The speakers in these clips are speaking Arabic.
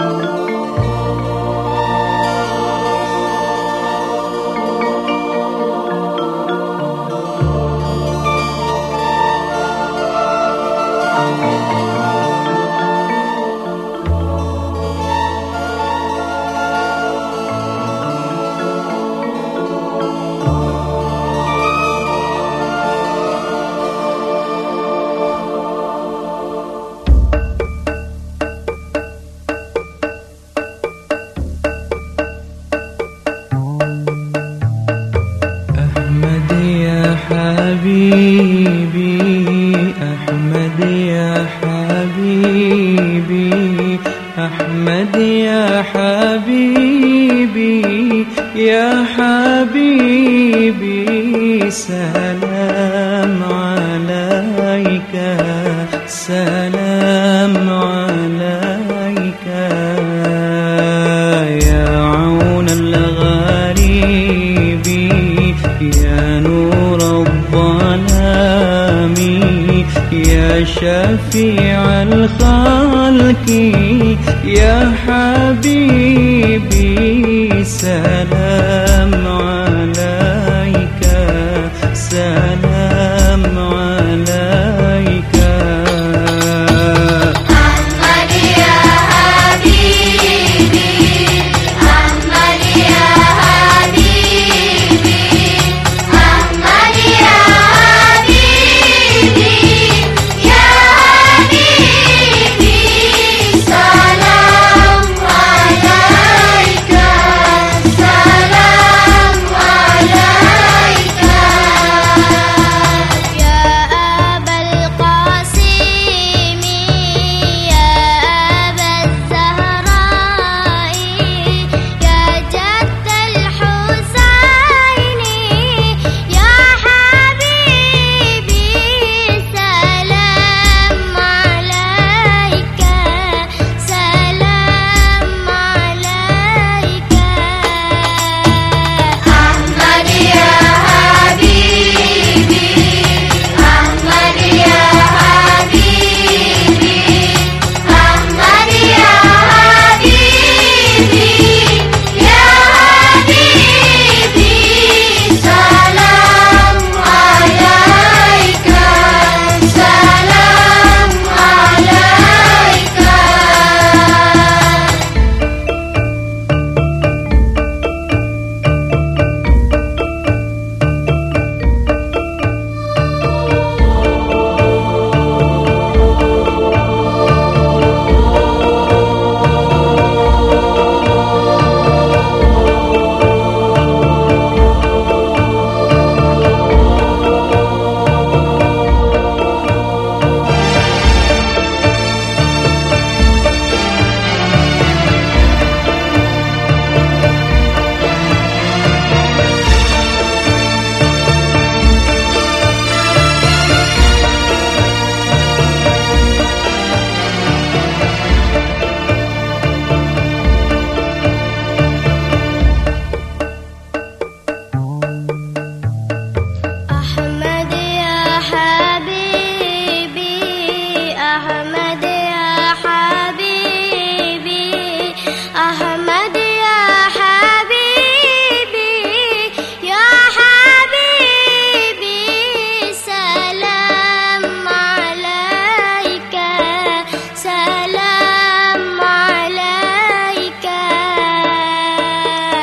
Música حبيبي أحمد يا حبيبي أحمد يا حبيبي يا حبيبي سلام عليك سلام شفيع الخلق يا حبيبي سلام عليك سلام عليك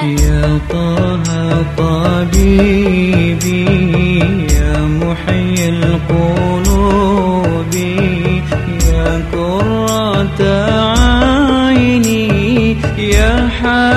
يا طه طبيبي يا محيي القلوب يا كرة عيني يا حبيبي